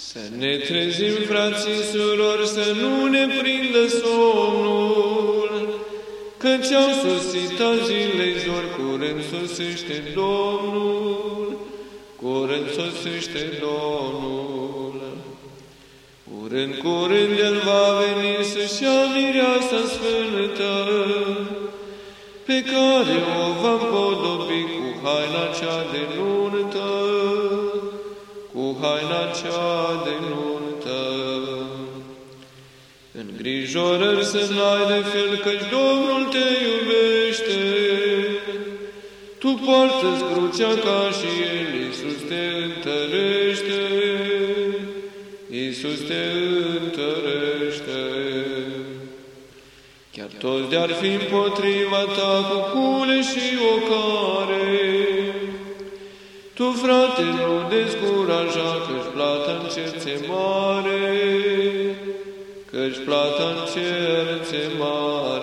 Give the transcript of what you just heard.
Să ne trezim, frații surori, să nu ne prindă somnul, căci au sosit a zilei zor, curând sosește Domnul, curând sosește Domnul. Curând, curând El va veni să-și ia mireasa sfântă, pe care o va podobi cu haina cea de nuntă, cu haina cea de nuntă. Îngrijorări să n-ai de fel, căci Domnul te iubește. Tu poartă-ți crucea ca și El, Iisus te întărește. Iisus te întărește. Chiar toți de-ar fi împotriva ta cu cule și ocare, tu, frate, nu descuraja, căci plata în cer ți mare, căci plata în cer ți mare.